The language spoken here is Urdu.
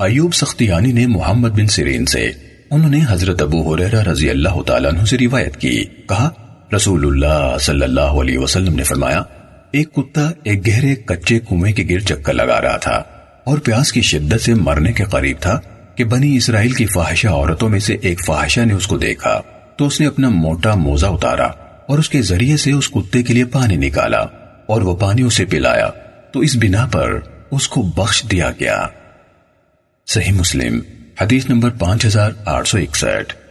ایوب سختیانی نے محمد بن سیرین سے، انہوں نے حضرت ابو حریرہ رضی اللہ تعالیٰ عنہ سے روایت کی۔ کہا، رسول اللہ صلی اللہ علیہ وسلم نے فرمایا، ایک کتا ایک گہرے کچے کنویں کے گر چکر لگا رہا تھا اور پیاس کی شدت سے مرنے کے قریب تھا کہ بنی اسرائیل کی فاحشہ عورتوں میں سے ایک فاحشہ نے اس کو دیکھا۔ تو اس نے اپنا موٹا موزہ اتارا اور اس کے ذریعے سے اس کتے کے لیے پانی نکالا اور وہ پانی اسے پلایا۔ تو اس بنا پر اس کو بخش دیا گیا۔ صحیح مسلم حدیث نمبر پانچ ہزار آٹھ سو اکسٹھ۔